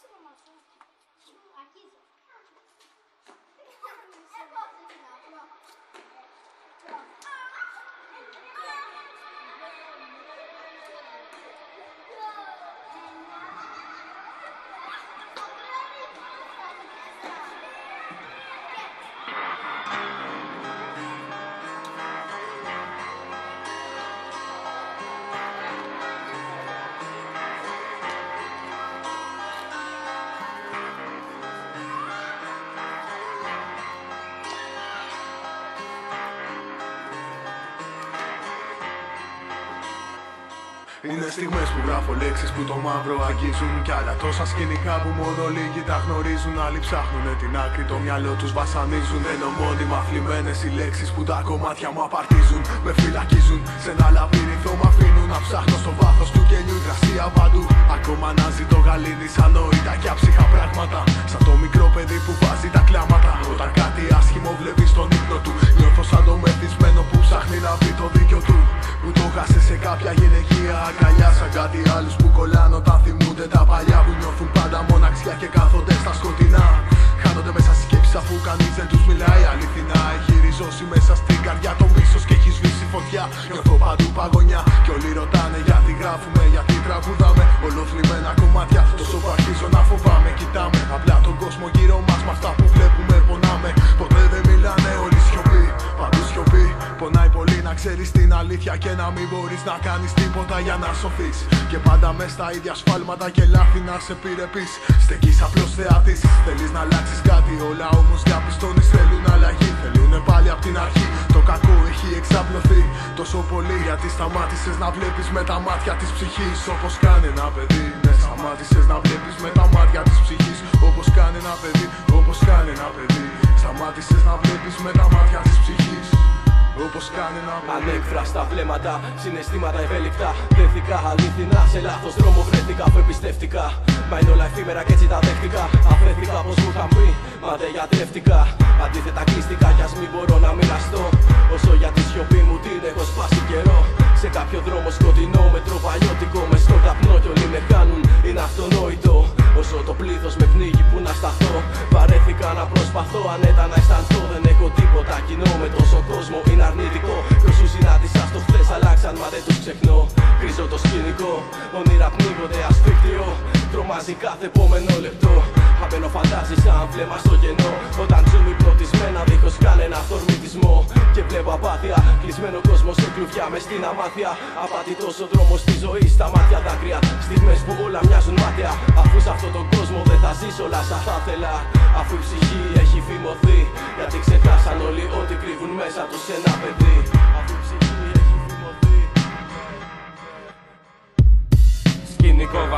是吗？是吗？Είναι στιγμές που γράφω λέξεις που το μαύρο αγγίζουν. Κι άλλα τόσα σκηνικά που μόνο λίγοι τα γνωρίζουν. Άλλοι ψάχνουν την άκρη, το μυαλό τους βασανίζουν. Ενώ μόνιμα φλιμμένες οι λέξεις που τα κομμάτια μου απαρτίζουν. Με φυλακίζουν, σε ένα λαβύρινθο μ' αφήνουν Να ψάχνω στο βάθος του κενιού υγρασία παντού. Ακόμα να ζητώ γαλήνη σαν νόητα και άψυχα πράγματα. Σαν το μικρό παιδί που βάζει τα κλάματα. Όταν κάτι άσχημο σβήσει φωτιά Νιώθω παντού παγωνιά. Και όλοι ρωτάνε γιατί γράφουμε, γιατί τραγουδάμε. Ολοθλιμμένα κομμάτια. Τόσο που αρχίζω να φοβάμαι. Κοιτάμε απλά τον κόσμο γύρω μας με αυτά που βλέπουμε πονάμε. Ποτέ δεν μιλάνε όλοι σιωπή, παντού σιωπή. Πονάει πολύ να ξέρεις την αλήθεια και να μην μπορείς να κάνεις τίποτα για να σωθείς. Και πάντα μες στα ίδια σφάλματα και λάθη να σε πειρεπείς Στεκείς απλώς θεατής, θέλεις να αλλάξεις κάτι. Όλα όμως διαπιστώνεις. Θέλουν Τόσο πολύ γιατί σταμάτησες να βλέπεις με τα μάτια της ψυχής Όπως κάνει ένα παιδί, ναι σταμάτησες να βλέπεις με τα μάτια της ψυχής Όπως κάνει ένα παιδί, όπως κάνει ένα παιδί Σταμάτησες να βλέπεις με τα μάτια της ψυχής όπως κάνει ένα παιδί Ανέκφραστα βλέμματα, συναισθήματα ευέλικτα. Δέθηκα αλήθινα, σε λάθος δρόμο βρέθηκα αφού εμπιστεύτηκα. Μα είναι όλα εφήμερα και έτσι τα δέχτηκα. Αφέθηκα πως μου είχαν πει, μα δεν γιατρεύτηκα. Αντίθετα κλείστηκα, κι ας μην μπορώ να μοιραστώ. Όσο για τη σιωπή μου την έχω σπάσει καιρό. Σε κάποιο δρόμο σκοτεινό, με τροπαλιώτικο, μες στον καπνό κι όλοι με κάνουν. Είναι αυτονόητο. Όσο το πλήθος με πνίγει που να σταθώ. Βαρέθηκα να προσπαθώ, ανέτα να αισθανθώ. Δεν έχω τίποτα κοινό με τόσο κόσμο, είναι αρνητικό. Κι όσους συνάντησα στο χθες αλλάξαν, μα δεν τους ξεχνώ. Κρίζω το σκηνικό, όνειρα πνίγονται ασφίκτιο. Τρομάζει κάθε επόμενο λεπτό. Απένω φαντάζεις σαν βλέμμα στο κενό. Όταν ζούμε υπνοτισμένα δίχως κανένα θορμητισμό. Και βλέπω απάθεια, κλεισμένο κόσμο σε κλουβιά μες στην αμάθεια. Απατητός ο δρόμος στη ζωή, στα μάτια δάκρυα. Στιγμές που όλα μοιάζουν μάτια. Αφού σε αυτόν τον κόσμο δεν θα ζήσω όλα σαν θα ήθελα. Αφού η ψυχή έχει φημωθεί. Γιατί ξεχάσαν όλοι ό,τι κρύβουν μέσα τους ένα παιδί.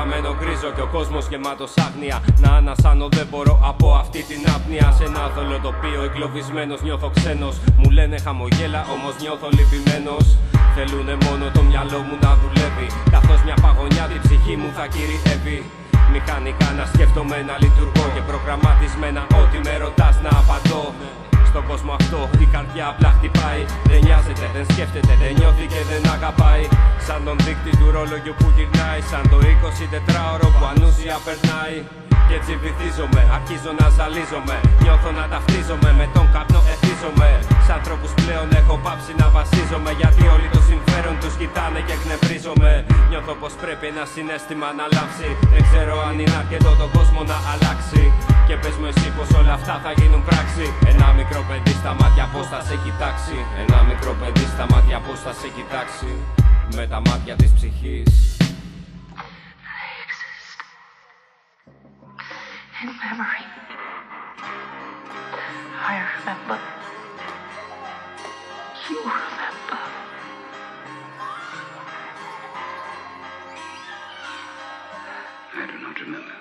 Σκηνικό βαμμένο γκρίζο και ο κόσμος γεμάτος άγνοια. Να ανασάνω δεν μπορώ από αυτή την άπνοια. Σε ένα δολοτοπίο εγκλωβισμένος νιώθω ξένος. Μου λένε χαμογέλα όμως νιώθω λυπημένος. Θέλουνε μόνο το μυαλό μου να δουλεύει. Καθώς μια παγωνιά την ψυχή μου θα κυριεύει. Μηχανικά να σκέφτομαι να λειτουργώ Και προγραμματισμένα ό,τι με ρωτάς να απαντώ. Στον κόσμο αυτό η καρδιά απλά χτυπάει. Δεν νοιάζεται, δεν σκέφτεται, δεν νιώθει και δεν αγαπάει Σαν τον δείκτη του ρόλογιου που γυρνάει Σαν το 24ωρο που ανούσια περνάει. Και έτσι βυθίζομαι, αρχίζω να ζαλίζομαι Νιώθω να ταυτίζομαι, με τον καπνό εθίζομαι. Σ' ανθρώπους πλέον έχω πάψει να βασίζομαι Γιατί όλοι το συμφέρον τους κοιτάνε και εκνευρίζομαι. Νιώθω πως πρέπει ένα συνέστημα να λάμψει Δεν ξέρω αν είναι αρκετό τον κόσμο να αλλάξει. Και πες μου εσύ πως όλα αυτά θα γίνουν πράξη. Ένα μικρό παιδί στα μάτια πως θα σε κοιτάξει. Ένα μικρό παιδί στα μάτια πως θα σε κοιτάξει με τα μάτια της ψυχής. Έχουν εξερευθεί. Στην εμπειρία.